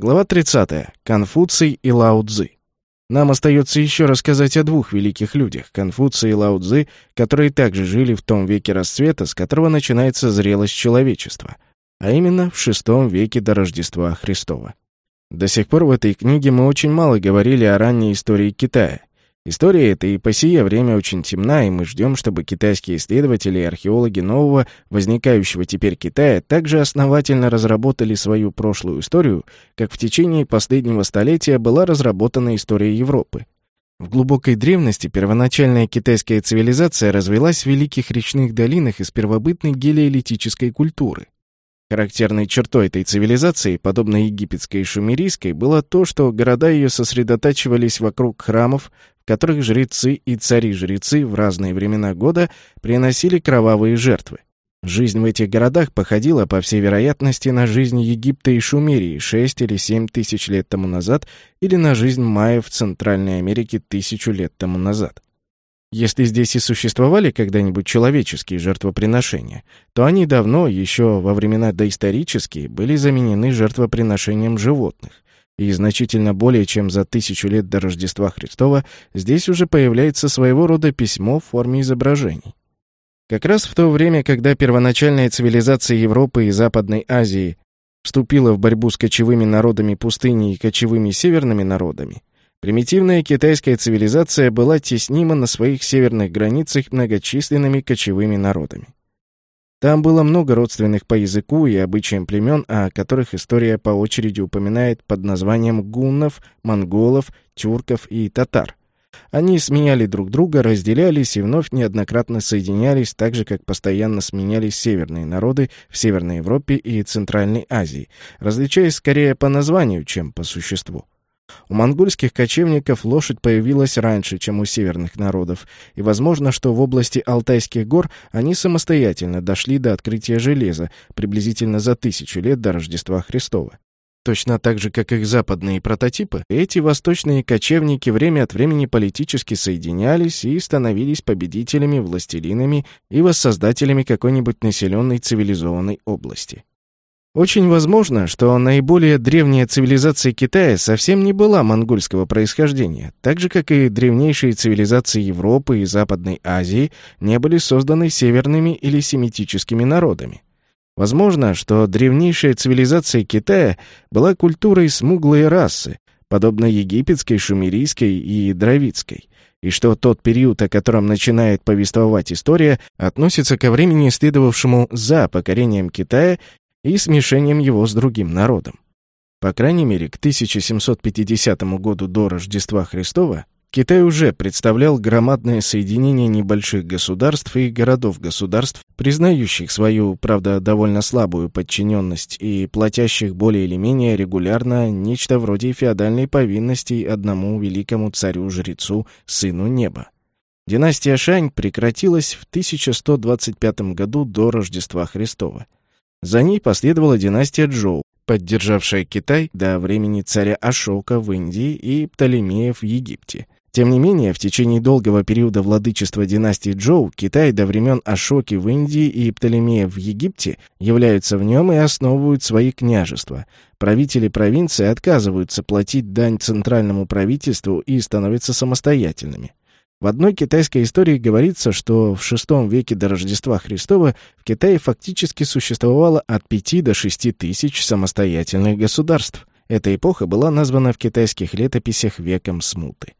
Глава 30. Конфуций и Лао Цзы. Нам остается еще рассказать о двух великих людях, Конфуции и Лао Цзы, которые также жили в том веке расцвета, с которого начинается зрелость человечества, а именно в VI веке до Рождества Христова. До сих пор в этой книге мы очень мало говорили о ранней истории Китая. История эта и по сие время очень темна, и мы ждем, чтобы китайские исследователи и археологи нового, возникающего теперь Китая, также основательно разработали свою прошлую историю, как в течение последнего столетия была разработана история Европы. В глубокой древности первоначальная китайская цивилизация развелась в великих речных долинах из первобытной гелиолитической культуры. Характерной чертой этой цивилизации, подобно египетской и шумерийской, было то, что города ее сосредотачивались вокруг храмов, которых жрецы и цари-жрецы в разные времена года приносили кровавые жертвы. Жизнь в этих городах походила, по всей вероятности, на жизнь Египта и Шумерии 6 или 7 тысяч лет тому назад или на жизнь майя в Центральной Америке тысячу лет тому назад. Если здесь и существовали когда-нибудь человеческие жертвоприношения, то они давно, еще во времена доисторические, были заменены жертвоприношением животных, и значительно более чем за тысячу лет до Рождества Христова здесь уже появляется своего рода письмо в форме изображений. Как раз в то время, когда первоначальная цивилизация Европы и Западной Азии вступила в борьбу с кочевыми народами пустыни и кочевыми северными народами, примитивная китайская цивилизация была теснима на своих северных границах многочисленными кочевыми народами. Там было много родственных по языку и обычаям племен, о которых история по очереди упоминает под названием гуннов, монголов, тюрков и татар. Они сменяли друг друга, разделялись и вновь неоднократно соединялись, так же, как постоянно сменялись северные народы в Северной Европе и Центральной Азии, различаясь скорее по названию, чем по существу. У монгольских кочевников лошадь появилась раньше, чем у северных народов, и возможно, что в области Алтайских гор они самостоятельно дошли до открытия железа приблизительно за тысячу лет до Рождества Христова. Точно так же, как их западные прототипы, эти восточные кочевники время от времени политически соединялись и становились победителями, властелинами и воссоздателями какой-нибудь населенной цивилизованной области. Очень возможно, что наиболее древняя цивилизация Китая совсем не была монгольского происхождения, так же, как и древнейшие цивилизации Европы и Западной Азии не были созданы северными или семитическими народами. Возможно, что древнейшая цивилизация Китая была культурой смуглой расы, подобно египетской, шумерийской и дравидской, и что тот период, о котором начинает повествовать история, относится ко времени, следовавшему за покорением Китая и смешением его с другим народом. По крайней мере, к 1750 году до Рождества Христова Китай уже представлял громадное соединение небольших государств и городов-государств, признающих свою, правда, довольно слабую подчиненность и платящих более или менее регулярно нечто вроде феодальной повинности одному великому царю-жрецу, сыну неба. Династия Шань прекратилась в 1125 году до Рождества Христова. За ней последовала династия Джоу, поддержавшая Китай до времени царя Ашока в Индии и Птолемеев в Египте. Тем не менее, в течение долгого периода владычества династии Джоу Китай до времен Ашоки в Индии и Птолемеев в Египте являются в нем и основывают свои княжества. Правители провинции отказываются платить дань центральному правительству и становятся самостоятельными. В одной китайской истории говорится, что в VI веке до Рождества Христова в Китае фактически существовало от 5 до 6 тысяч самостоятельных государств. Эта эпоха была названа в китайских летописях веком смуты.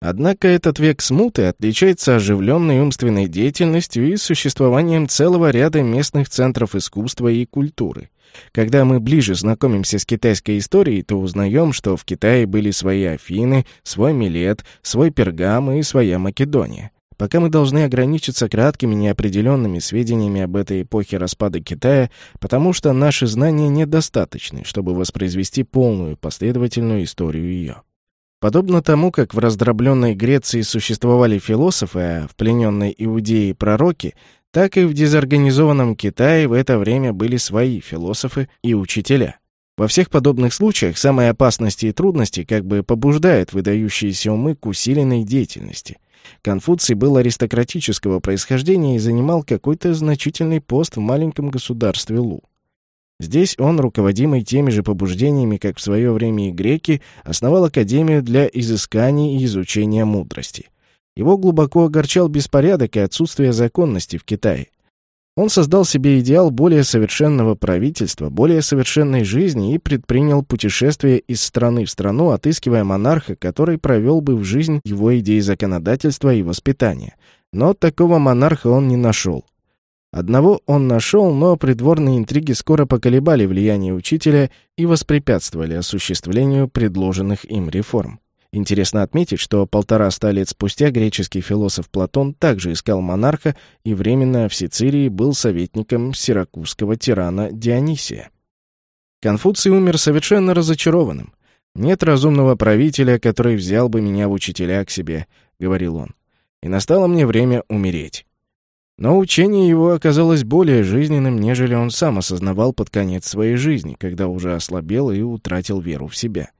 Однако этот век смуты отличается оживленной умственной деятельностью и существованием целого ряда местных центров искусства и культуры. Когда мы ближе знакомимся с китайской историей, то узнаем, что в Китае были свои Афины, свой Милет, свой Пергам и своя Македония. Пока мы должны ограничиться краткими неопределенными сведениями об этой эпохе распада Китая, потому что наши знания недостаточны, чтобы воспроизвести полную последовательную историю ее. Подобно тому, как в раздробленной Греции существовали философы, а в плененной Иудее пророки, так и в дезорганизованном Китае в это время были свои философы и учителя. Во всех подобных случаях самые опасности и трудности как бы побуждают выдающиеся умы к усиленной деятельности. Конфуций был аристократического происхождения и занимал какой-то значительный пост в маленьком государстве Лу. Здесь он, руководимый теми же побуждениями, как в свое время и греки, основал Академию для изысканий и изучения мудрости. Его глубоко огорчал беспорядок и отсутствие законности в Китае. Он создал себе идеал более совершенного правительства, более совершенной жизни и предпринял путешествие из страны в страну, отыскивая монарха, который провел бы в жизнь его идеи законодательства и воспитания. Но такого монарха он не нашел. Одного он нашел, но придворные интриги скоро поколебали влияние учителя и воспрепятствовали осуществлению предложенных им реформ. Интересно отметить, что полтора ста лет спустя греческий философ Платон также искал монарха и временно в Сицилии был советником сиракузского тирана Дионисия. Конфуций умер совершенно разочарованным. «Нет разумного правителя, который взял бы меня в учителя к себе», — говорил он. «И настало мне время умереть». Но учение его оказалось более жизненным, нежели он сам осознавал под конец своей жизни, когда уже ослабел и утратил веру в себя.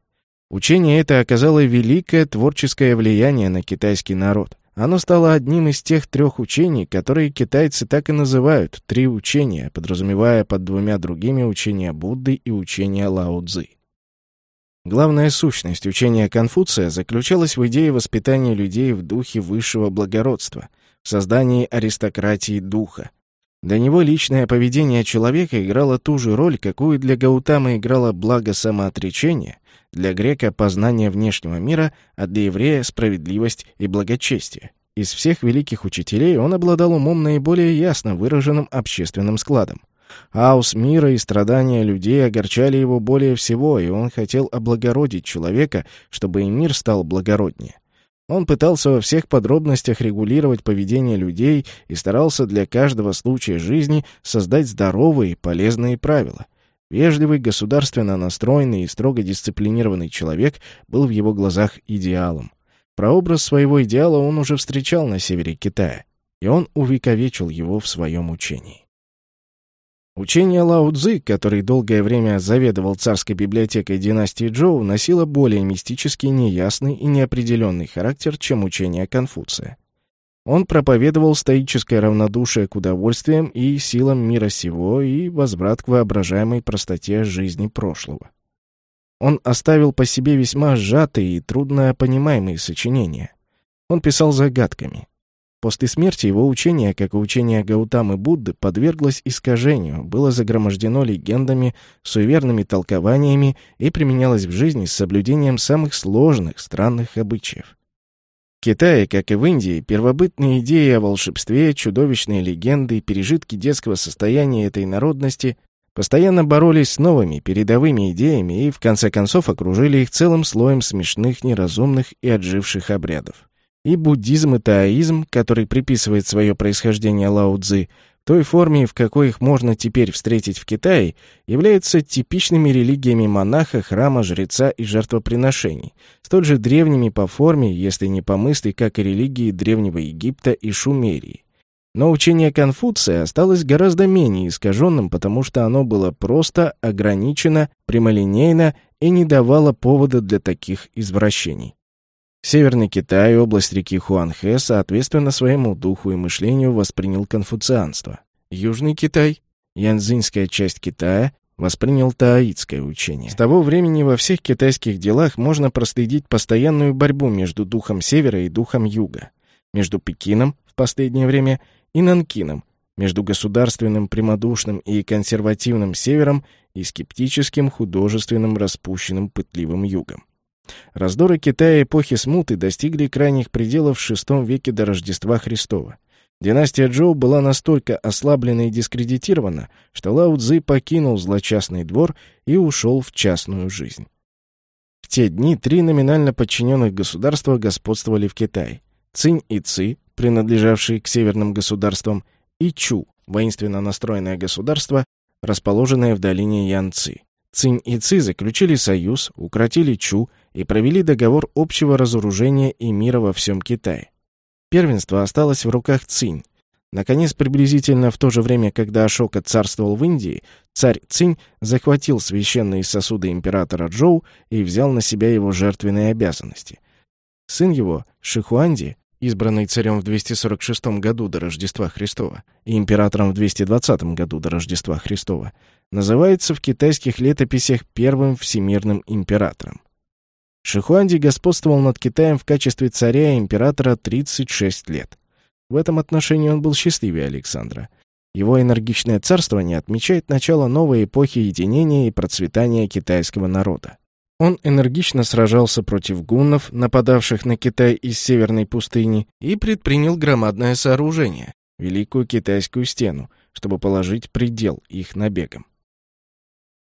Учение это оказало великое творческое влияние на китайский народ. Оно стало одним из тех трех учений, которые китайцы так и называют «три учения», подразумевая под двумя другими учения Будды и учения Лао Цзы. Главная сущность учения Конфуция заключалась в идее воспитания людей в духе высшего благородства, создании аристократии духа. Для него личное поведение человека играло ту же роль, какую для Гаутамы играло благо самоотречения, для грека — познание внешнего мира, а для еврея — справедливость и благочестие. Из всех великих учителей он обладал умом наиболее ясно выраженным общественным складом. Хаос мира и страдания людей огорчали его более всего, и он хотел облагородить человека, чтобы и мир стал благороднее. Он пытался во всех подробностях регулировать поведение людей и старался для каждого случая жизни создать здоровые и полезные правила — Вежливый, государственно настроенный и строго дисциплинированный человек был в его глазах идеалом. Прообраз своего идеала он уже встречал на севере Китая, и он увековечил его в своем учении. Учение Лао Цзы, который долгое время заведовал царской библиотекой династии Джоу, носило более мистический, неясный и неопределенный характер, чем учение Конфуция. Он проповедовал стоическое равнодушие к удовольствиям и силам мира сего и возврат к воображаемой простоте жизни прошлого. Он оставил по себе весьма сжатые и трудно понимаемые сочинения. Он писал загадками. После смерти его учение, как и учение Гаутамы Будды, подверглось искажению, было загромождено легендами, суеверными толкованиями и применялось в жизни с соблюдением самых сложных, странных обычаев. В Китае, как и в Индии, первобытные идеи о волшебстве, чудовищные легенды и пережитки детского состояния этой народности постоянно боролись с новыми передовыми идеями и, в конце концов, окружили их целым слоем смешных, неразумных и отживших обрядов. И буддизм и таоизм, который приписывает свое происхождение Лао Цзы, той форме, в какой их можно теперь встретить в Китае, являются типичными религиями монаха, храма, жреца и жертвоприношений, столь же древними по форме, если не по мысли, как и религии Древнего Египта и Шумерии. Но учение Конфуция осталось гораздо менее искаженным, потому что оно было просто, ограничено, прямолинейно и не давало повода для таких извращений. Северный Китай, область реки Хуанхэ, соответственно своему духу и мышлению воспринял конфуцианство. Южный Китай, янзинская часть Китая, воспринял таоитское учение. С того времени во всех китайских делах можно проследить постоянную борьбу между духом севера и духом юга, между Пекином в последнее время и Нанкином, между государственным, прямодушным и консервативным севером и скептическим, художественным, распущенным, пытливым югом. Раздоры Китая эпохи смуты достигли крайних пределов в VI веке до Рождества Христова. Династия Джоу была настолько ослаблена и дискредитирована, что Лао Цзы покинул злочастный двор и ушел в частную жизнь. В те дни три номинально подчиненных государства господствовали в Китае. Цинь и Ци, принадлежавшие к северным государствам, и Чу, воинственно настроенное государство, расположенное в долине Янци. Цинь и Ци заключили союз, укротили Чу и провели договор общего разоружения и мира во всем Китае. Первенство осталось в руках Цинь. Наконец, приблизительно в то же время, когда Ашока царствовал в Индии, царь Цинь захватил священные сосуды императора Джоу и взял на себя его жертвенные обязанности. Сын его, Шихуанди, избранный царем в 246 году до Рождества Христова и императором в 220 году до Рождества Христова, называется в китайских летописях первым всемирным императором. Шихуанди господствовал над Китаем в качестве царя и императора 36 лет. В этом отношении он был счастливее Александра. Его энергичное царствование отмечает начало новой эпохи единения и процветания китайского народа. Он энергично сражался против гуннов, нападавших на Китай из северной пустыни, и предпринял громадное сооружение — Великую Китайскую стену, чтобы положить предел их набегам.